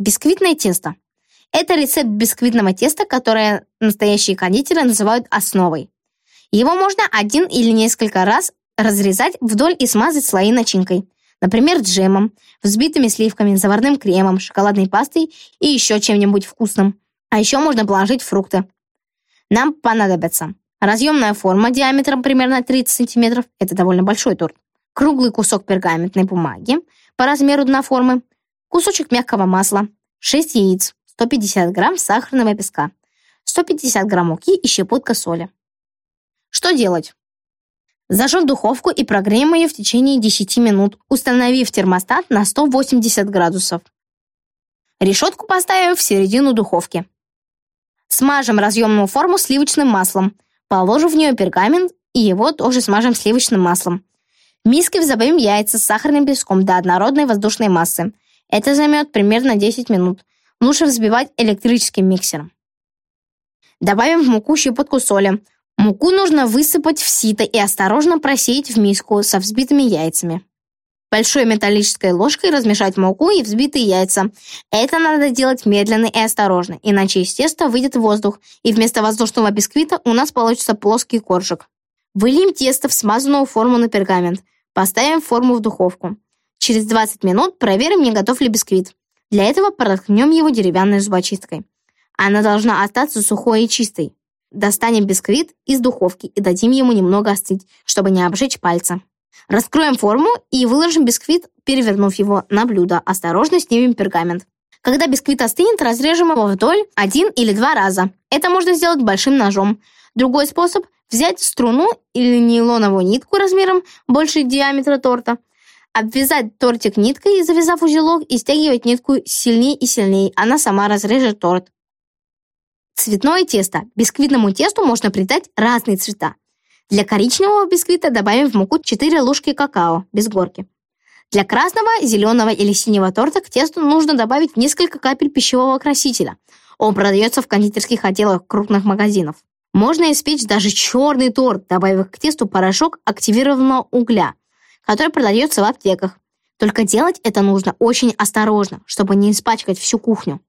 Бисквитное тесто. Это рецепт бисквитного теста, которое настоящие кондитеры называют основой. Его можно один или несколько раз разрезать вдоль и смазать слои начинкой. Например, джемом, взбитыми сливками, заварным кремом, шоколадной пастой и еще чем-нибудь вкусным. А еще можно положить фрукты. Нам понадобится разъемная форма диаметром примерно 30 см, это довольно большой торт, круглый кусок пергаментной бумаги по размеру дна формы, кусочек мягкого масла, 6 яиц, 150 грамм сахарного песка, 150 грамм муки и щепотка соли. Что делать? Зажжем духовку и прогреем ее в течение 10 минут, установив термостат на 180 градусов. Решетку поставим в середину духовки. Смажем разъемную форму сливочным маслом. Положим в нее пергамент и его тоже смажем сливочным маслом. В миске взбавим яйца с сахарным песком до однородной воздушной массы. Это займет примерно 10 минут. Лучше взбивать электрическим миксером. Добавим в муку щепотку соли. Муку нужно высыпать в сито и осторожно просеять в миску со взбитыми яйцами. Большой металлической ложкой размешать муку и взбитые яйца. Это надо делать медленно и осторожно, иначе из теста выйдет воздух, и вместо воздушного бисквита у нас получится плоский коржик. Выльем тесто в смазанную форму на пергамент. Поставим форму в духовку. Через 20 минут проверим, не готов ли бисквит. Для этого проткнем его деревянной зубочисткой. Она должна остаться сухой и чистой. Достанем бисквит из духовки и дадим ему немного остыть, чтобы не обжечь пальцы. Раскроем форму и выложим бисквит, перевернув его на блюдо. Осторожно снимем пергамент. Когда бисквит остынет, разрежем его вдоль один или два раза. Это можно сделать большим ножом. Другой способ – взять струну или нейлоновую нитку размером больше диаметра торта, обвязать тортик ниткой, завязав узелок, и стягивать нитку сильнее и сильнее. Она сама разрежет торт. Цветное тесто. Бисквитному тесту можно придать разные цвета. Для коричневого бисквита добавим в муку 4 ложки какао, без горки. Для красного, зеленого или синего торта к тесту нужно добавить несколько капель пищевого красителя. Он продается в кондитерских отделах крупных магазинов. Можно испечь даже черный торт, добавив к тесту порошок активированного угля, который продается в аптеках. Только делать это нужно очень осторожно, чтобы не испачкать всю кухню.